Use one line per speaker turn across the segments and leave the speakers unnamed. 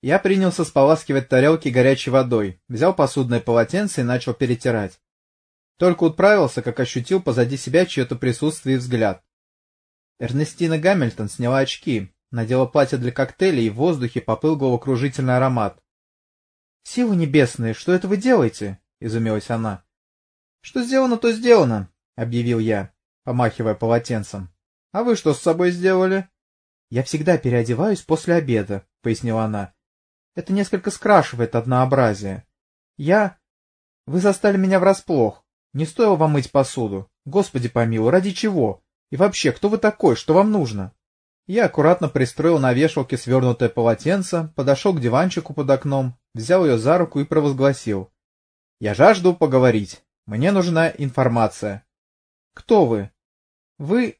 Я принялся споласкивать тарелки горячей водой, взял посудное полотенце и начал перетирать. Только отправился, как ощутил позади себя чье-то присутствие и взгляд. Эрнестина Гамильтон сняла очки, надела платье для коктейля, и в воздухе поплыл головокружительный аромат. — Силы небесные, что это вы делаете? — изумилась она. — Что сделано, то сделано, — объявил я, помахивая полотенцем. — А вы что с собой сделали? — Я всегда переодеваюсь после обеда, — пояснила она. — Это несколько скрашивает однообразие. Я... Вы застали меня врасплох. Не стоило вам мыть посуду. Господи помилуй, ради чего? И вообще, кто вы такой, что вам нужно? Я аккуратно пристроил на вешалке свернутое полотенце, подошел к диванчику под окном, взял ее за руку и провозгласил. Я жажду поговорить. Мне нужна информация. Кто вы? Вы...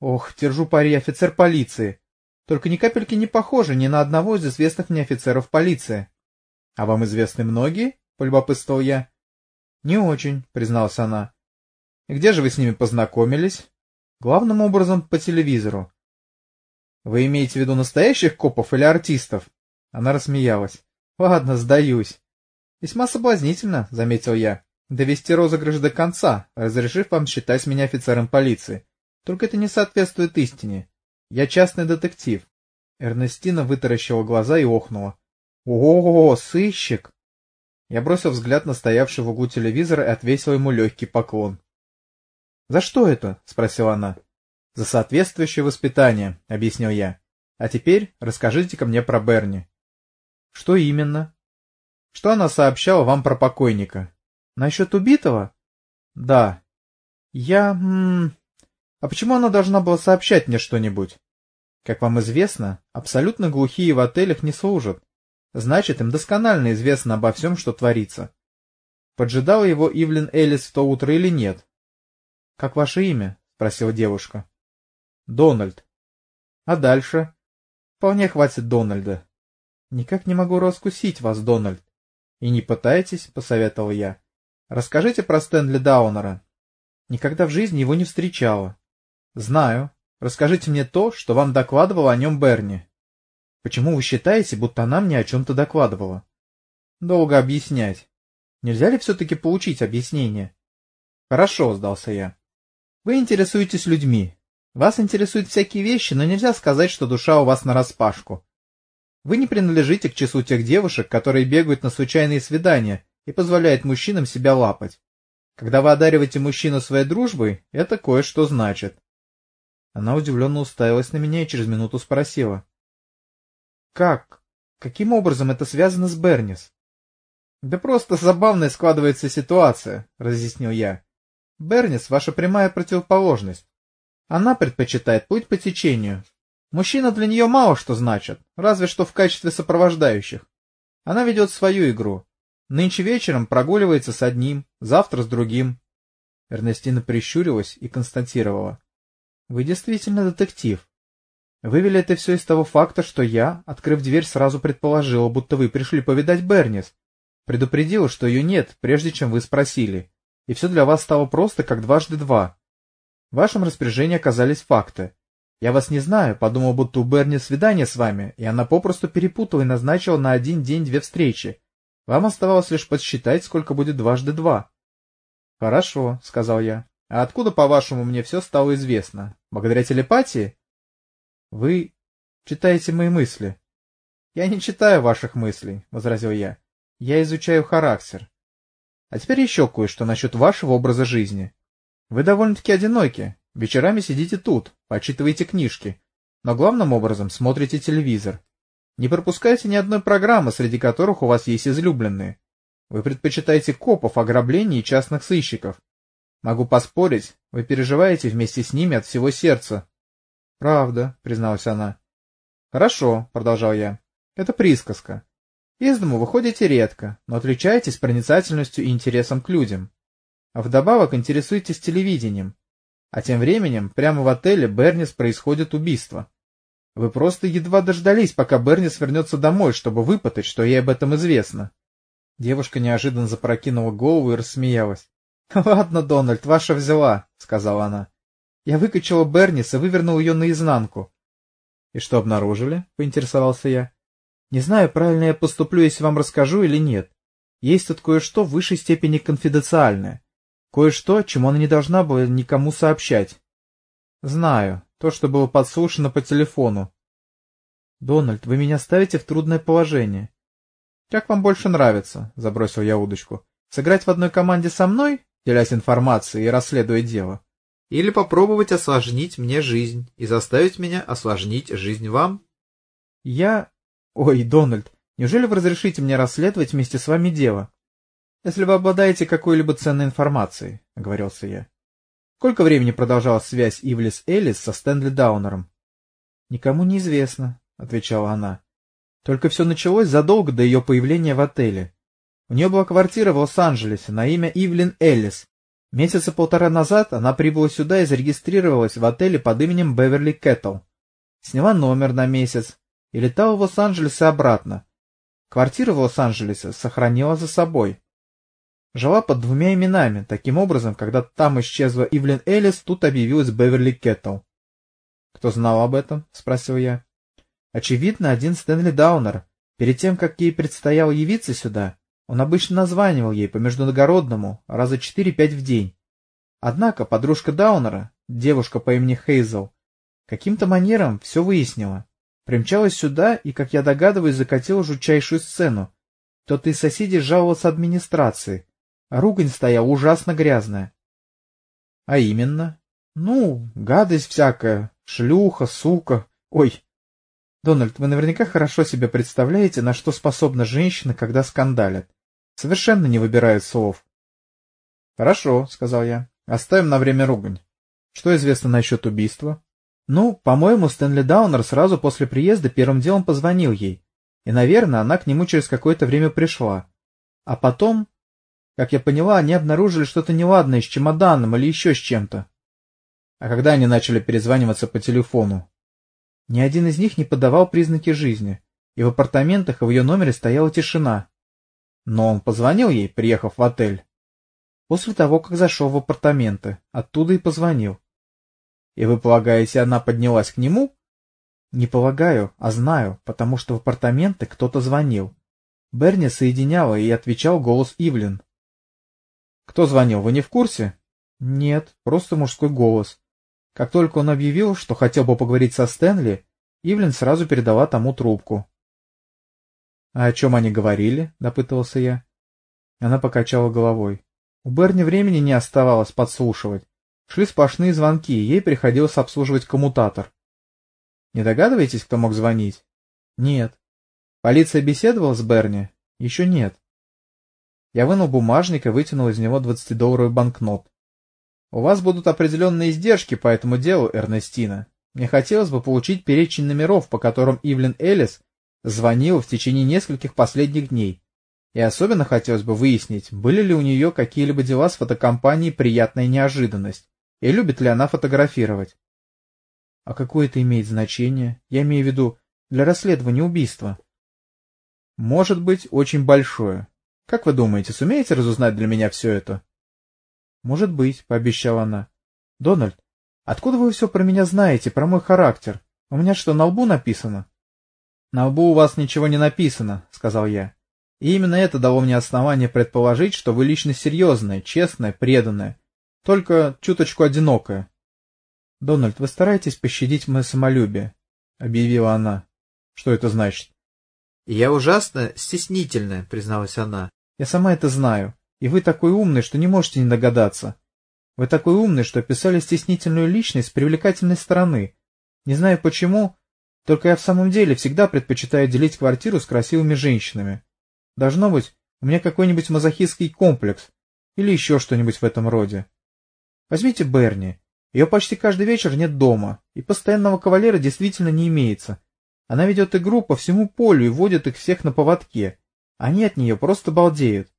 Ох, держу пари, офицер полиции. Только ни капельки не похожи ни на одного из известных мне офицеров полиции. — А вам известны многие? — полюбопытствовал я. — Не очень, — призналась она. — И где же вы с ними познакомились? — Главным образом по телевизору. — Вы имеете в виду настоящих копов или артистов? Она рассмеялась. — Ладно, сдаюсь. — Весьма соблазнительно, — заметил я, — довести розыгрыш до конца, разрешив вам считать меня офицером полиции. Только это не соответствует истине. Я частный детектив. Эрнестина вытаращила глаза и охнула. — О, сыщик! Я бросил взгляд на стоявший в углу телевизора и отвесил ему легкий поклон. — За что это? — спросила она. — За соответствующее воспитание, — объяснил я. — А теперь расскажите-ка мне про Берни. — Что именно? — Что она сообщала вам про покойника? — Насчет убитого? — Да. — Я... М -м... А почему она должна была сообщать мне что-нибудь? Как вам известно, абсолютно глухие в отелях не служат. Значит, им досконально известно обо всем, что творится. Поджидала его Ивлин Элис в то утро или нет? — Как ваше имя? — спросила девушка. — Дональд. — А дальше? — Вполне хватит Дональда. — Никак не могу раскусить вас, Дональд. — И не пытайтесь, — посоветовал я. — Расскажите про Стэнли Даунера. Никогда в жизни его не встречала. — Знаю. Расскажите мне то, что вам докладывал о нем Берни. Почему вы считаете, будто она мне о чем-то докладывала? Долго объяснять. Нельзя ли все-таки получить объяснение? Хорошо, сдался я. Вы интересуетесь людьми. Вас интересуют всякие вещи, но нельзя сказать, что душа у вас нараспашку. Вы не принадлежите к числу тех девушек, которые бегают на случайные свидания и позволяют мужчинам себя лапать. Когда вы одариваете мужчину своей дружбой, это кое-что значит. Она удивленно уставилась на меня и через минуту спросила. Как? Каким образом это связано с Бернис? Да просто забавная складывается ситуация, разъяснил я. Бернис — ваша прямая противоположность. Она предпочитает путь по течению. Мужчина для нее мало что значит, разве что в качестве сопровождающих. Она ведет свою игру. Нынче вечером прогуливается с одним, завтра с другим. Эрнестина прищурилась и констатировала. — Вы действительно детектив. Вывели это все из того факта, что я, открыв дверь, сразу предположила, будто вы пришли повидать Бернис. Предупредила, что ее нет, прежде чем вы спросили. И все для вас стало просто, как дважды два. В вашем распоряжении оказались факты. Я вас не знаю, подумал, будто у Берни свидание с вами, и она попросту перепутала и назначила на один день две встречи. Вам оставалось лишь подсчитать, сколько будет дважды два. — Хорошо, — сказал я. — А откуда, по-вашему, мне все стало известно? Благодаря телепатии? Вы читаете мои мысли. Я не читаю ваших мыслей, возразил я. Я изучаю характер. А теперь еще кое-что насчет вашего образа жизни. Вы довольно-таки одиноки. Вечерами сидите тут, почитываете книжки, но главным образом смотрите телевизор. Не пропускайте ни одной программы, среди которых у вас есть излюбленные. Вы предпочитаете копов, ограблений и частных сыщиков. Могу поспорить, вы переживаете вместе с ними от всего сердца, — Правда, — призналась она. — Хорошо, — продолжал я. — Это присказка. Из дому выходите редко, но отличаетесь проницательностью и интересом к людям. А вдобавок интересуетесь телевидением. А тем временем прямо в отеле Бернис происходит убийство. Вы просто едва дождались, пока Бернис вернется домой, чтобы выпытать, что ей об этом известно. Девушка неожиданно запрокинула голову и рассмеялась. — Ладно, Дональд, ваша взяла, — сказала она. Я выкачала Бернис и вывернул ее наизнанку. — И что обнаружили? — поинтересовался я. Не знаю, правильно я поступлю, если вам расскажу или нет. Есть тут кое-что в высшей степени конфиденциальное. Кое-что, чему она не должна была никому сообщать. Знаю, то, что было подслушано по телефону. Дональд, вы меня ставите в трудное положение. Как вам больше нравится, забросил я удочку. Сыграть в одной команде со мной, делясь информацией и расследуя дело? Или попробовать осложнить мне жизнь и заставить меня осложнить жизнь вам? Я... Ой, Дональд, неужели вы разрешите мне расследовать вместе с вами дело? Если вы обладаете какой-либо ценной информацией, — оговорился я. Сколько времени продолжалась связь Ивлис Элис со Стэнли Даунером? — Никому не известно, — отвечала она. Только все началось задолго до ее появления в отеле. У нее была квартира в Лос-Анджелесе на имя Ивлин Эллис. Месяца полтора назад она прибыла сюда и зарегистрировалась в отеле под именем Беверли Кэттл. Сняла номер на месяц и летала в Лос-Анджелес и обратно. Квартиру в Лос-Анджелесе сохранила за собой. Жила под двумя именами. Таким образом, когда там исчезла Ивлин Эллис, тут объявилась Беверли Кэттл. — Кто знал об этом? — спросил я. Очевидно, один Стэнли Даунер. Перед тем, как ей предстояло явиться сюда, он обычно названивал ей по международному раза четыре-пять в день. Однако подружка Даунера, девушка по имени Хейзел, каким-то манером все выяснила. Примчалась сюда и, как я догадываюсь, закатила жутчайшую сцену. Тот из соседей жаловался администрации, ругань стояла ужасно грязная. — А именно? — Ну, гадость всякая, шлюха, сука. Ой, Дональд, вы наверняка хорошо себе представляете, на что способна женщина, когда скандалит. Совершенно не выбирает слов. — Хорошо, — сказал я. — Оставим на время ругань. Что известно насчет убийства? Ну, по-моему, Стэнли Даунер сразу после приезда первым делом позвонил ей. И, наверное, она к нему через какое-то время пришла. А потом, как я поняла, они обнаружили что-то неладное с чемоданом или еще с чем-то. А когда они начали перезваниваться по телефону? Ни один из них не подавал признаки жизни, и в апартаментах и в ее номере стояла тишина. Но он позвонил ей, приехав в отель. После того, как зашел в апартаменты, оттуда и позвонил. И вы полагаете, она поднялась к нему? Не полагаю, а знаю, потому что в апартаменты кто-то звонил. Берни соединяла и отвечал голос Ивлин. Кто звонил, вы не в курсе? Нет, просто мужской голос. Как только он объявил, что хотел бы поговорить со Стэнли, Ивлин сразу передала тому трубку. — А о чем они говорили? — допытывался я. Она покачала головой. У Берни времени не оставалось подслушивать. Шли сплошные звонки, и ей приходилось обслуживать коммутатор. — Не догадываетесь, кто мог звонить? — Нет. — Полиция беседовала с Берни? — Еще нет. Я вынул бумажник и вытянул из него двадцатидолларовый банкнот. У вас будут определенные издержки по этому делу, Эрнестина. Мне хотелось бы получить перечень номеров, по которым Ивлин Эллис звонила в течение нескольких последних дней. И особенно хотелось бы выяснить, были ли у нее какие-либо дела с фотокомпанией «Приятная неожиданность», и любит ли она фотографировать. А какое это имеет значение? Я имею в виду для расследования убийства. Может быть, очень большое. Как вы думаете, сумеете разузнать для меня все это? Может быть, пообещала она. Дональд, откуда вы все про меня знаете, про мой характер? У меня что, на лбу написано? На лбу у вас ничего не написано, сказал я. И именно это дало мне основание предположить, что вы личность серьезная, честная, преданная, только чуточку одинокая. — Дональд, вы стараетесь пощадить мое самолюбие, — объявила она. — Что это значит? — Я ужасно стеснительная, — призналась она. — Я сама это знаю. И вы такой умный, что не можете не догадаться. Вы такой умный, что описали стеснительную личность с привлекательной стороны. Не знаю почему, только я в самом деле всегда предпочитаю делить квартиру с красивыми женщинами. Должно быть, у меня какой-нибудь мазохистский комплекс или еще что-нибудь в этом роде. Возьмите Берни. Ее почти каждый вечер нет дома, и постоянного кавалера действительно не имеется. Она ведет игру по всему полю и водит их всех на поводке. Они от нее просто балдеют.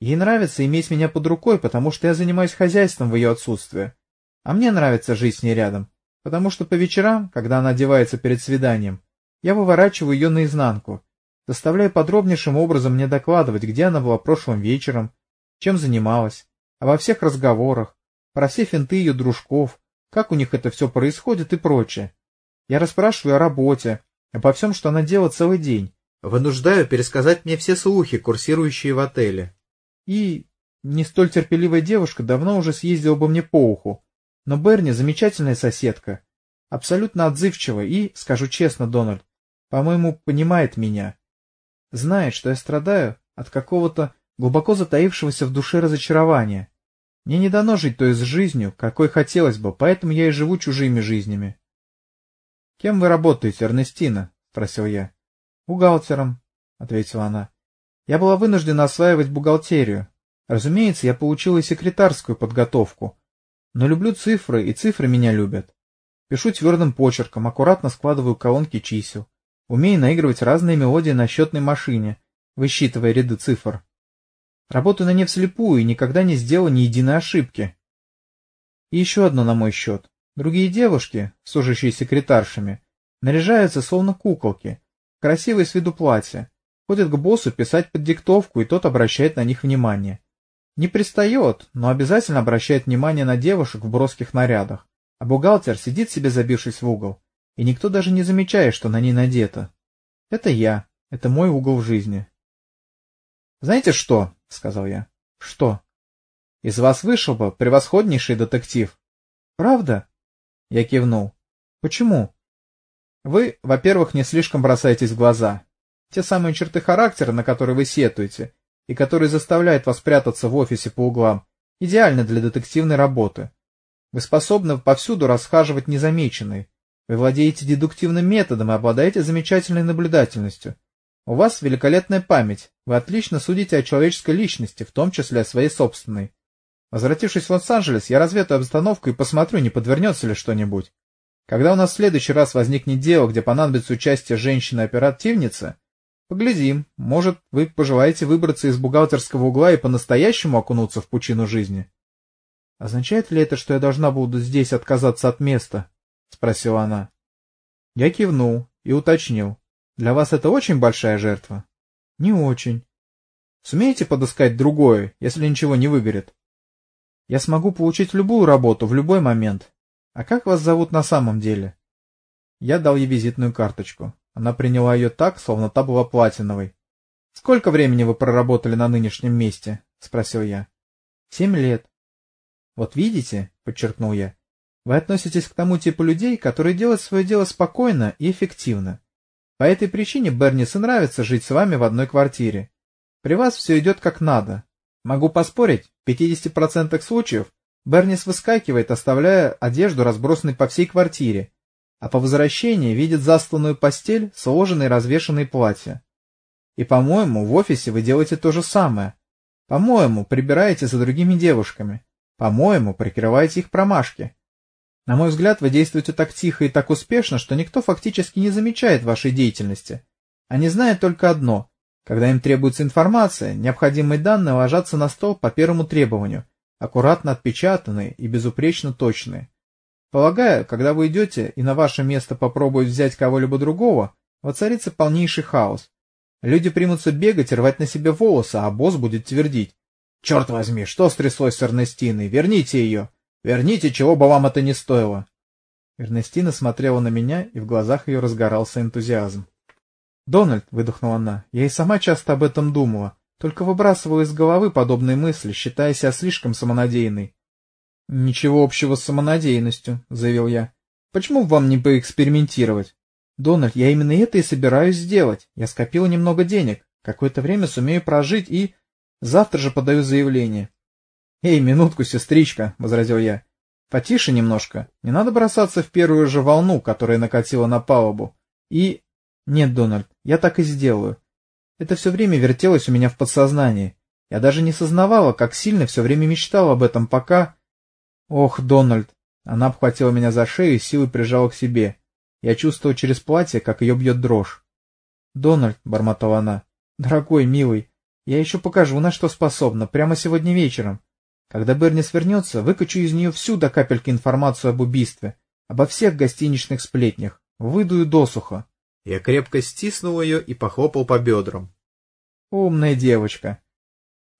Ей нравится иметь меня под рукой, потому что я занимаюсь хозяйством в ее отсутствие. А мне нравится жить с ней рядом, потому что по вечерам, когда она одевается перед свиданием, я выворачиваю ее наизнанку, заставляя подробнейшим образом мне докладывать, где она была прошлым вечером, чем занималась, обо всех разговорах, про все финты ее дружков, как у них это все происходит и прочее. Я расспрашиваю о работе, обо всем, что она делает целый день, Вынуждаю пересказать мне все слухи, курсирующие в отеле. И не столь терпеливая девушка давно уже съездила бы мне по уху. Но Берни замечательная соседка, абсолютно отзывчивая и, скажу честно, Дональд, по-моему, понимает меня. Знает, что я страдаю от какого-то глубоко затаившегося в душе разочарования. Мне не дано жить той с жизнью, какой хотелось бы, поэтому я и живу чужими жизнями. — Кем вы работаете, Эрнестина? — спросил я. — Бухгалтером, — ответила она. — Я была вынуждена осваивать бухгалтерию. Разумеется, я получила секретарскую подготовку. Но люблю цифры, и цифры меня любят. Пишу твердым почерком, аккуратно складываю колонки чисел. Умею наигрывать разные мелодии на счетной машине, высчитывая ряды цифр. Работаю на ней вслепую и никогда не сделал ни единой ошибки. И еще одно на мой счет. Другие девушки, служащие секретаршами, наряжаются словно куколки, красивые с виду платья, ходят к боссу писать под диктовку, и тот обращает на них внимание. Не пристает, но обязательно обращает внимание на девушек в броских нарядах, а бухгалтер сидит себе забившись в угол, и никто даже не замечает, что на ней надето. Это я, это мой угол в жизни. «Знаете что?» — сказал я. «Что?» «Из вас вышел бы превосходнейший детектив». «Правда?» Я кивнул. «Почему?» «Вы, во-первых, не слишком бросаетесь в глаза. Те самые черты характера, на которые вы сетуете, и которые заставляют вас прятаться в офисе по углам, идеальны для детективной работы. Вы способны повсюду расхаживать незамеченные. Вы владеете дедуктивным методом и обладаете замечательной наблюдательностью. У вас великолепная память, вы отлично судите о человеческой личности, в том числе о своей собственной. Возвратившись в Лос-Анджелес, я разведу обстановку и посмотрю, не подвернется ли что-нибудь. Когда у нас в следующий раз возникнет дело, где понадобится участие женщины-оперативницы, поглядим, может, вы пожелаете выбраться из бухгалтерского угла и по-настоящему окунуться в пучину жизни. — Означает ли это, что я должна буду здесь отказаться от места? — спросила она. Я кивнул и уточнил. Для вас это очень большая жертва? Не очень. Сумеете подыскать другое, если ничего не выгорит? Я смогу получить любую работу в любой момент. А как вас зовут на самом деле? Я дал ей визитную карточку. Она приняла ее так, словно та была платиновой. — Сколько времени вы проработали на нынешнем месте? — спросил я. — Семь лет. — Вот видите, — подчеркнул я, — вы относитесь к тому типу людей, которые делают свое дело спокойно и эффективно. По этой причине Бернису нравится жить с вами в одной квартире. При вас все идет как надо. Могу поспорить, в 50% случаев Бернис выскакивает, оставляя одежду разбросанной по всей квартире, а по возвращении видит застланную постель, сложенные развешанные платья. И, по-моему, в офисе вы делаете то же самое. По-моему, прибираете за другими девушками. По-моему, прикрываете их промашки. На мой взгляд, вы действуете так тихо и так успешно, что никто фактически не замечает вашей деятельности. Они знают только одно. Когда им требуется информация, необходимые данные ложатся на стол по первому требованию, аккуратно отпечатанные и безупречно точные. Полагаю, когда вы идете и на ваше место попробуют взять кого-либо другого, воцарится полнейший хаос. Люди примутся бегать и рвать на себе волосы, а босс будет твердить. «Черт возьми, что стряслось с Эрнестиной? Верните ее!» Верните, чего бы вам это ни стоило. Эрнестина смотрела на меня, и в глазах ее разгорался энтузиазм. «Дональд», — выдохнула она, — «я и сама часто об этом думала, только выбрасывала из головы подобные мысли, считая себя слишком самонадеянной». «Ничего общего с самонадеянностью», — заявил я. «Почему вам не поэкспериментировать?» «Дональд, я именно это и собираюсь сделать. Я скопила немного денег, какое-то время сумею прожить и... Завтра же подаю заявление. — Эй, минутку, сестричка, — возразил я. — Потише немножко. Не надо бросаться в первую же волну, которая накатила на палубу. И... Нет, Дональд, я так и сделаю. Это все время вертелось у меня в подсознании. Я даже не сознавала, как сильно все время мечтала об этом, пока... Ох, Дональд! Она обхватила меня за шею и силой прижала к себе. Я чувствовал через платье, как ее бьет дрожь. — Дональд, — бормотала она, — дорогой, милый, я еще покажу, на что способна, прямо сегодня вечером. Когда Бернис вернется, выкачу из нее всю до капельки информацию об убийстве, обо всех гостиничных сплетнях, выдую досуха. Я крепко стиснул ее и похлопал по бедрам. Умная девочка.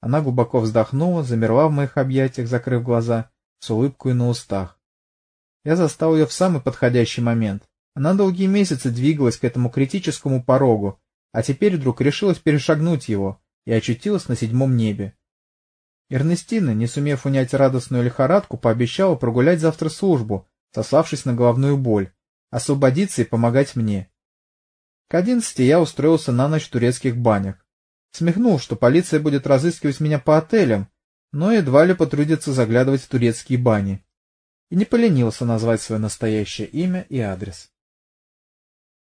Она глубоко вздохнула, замерла в моих объятиях, закрыв глаза, с улыбкой на устах. Я застал ее в самый подходящий момент. Она долгие месяцы двигалась к этому критическому порогу, а теперь вдруг решилась перешагнуть его и очутилась на седьмом небе. Эрнестина, не сумев унять радостную лихорадку, пообещала прогулять завтра службу, сославшись на головную боль, освободиться и помогать мне. К одиннадцати я устроился на ночь в турецких банях. Смехнул, что полиция будет разыскивать меня по отелям, но едва ли потрудится заглядывать в турецкие бани. И не поленился назвать свое настоящее имя и адрес.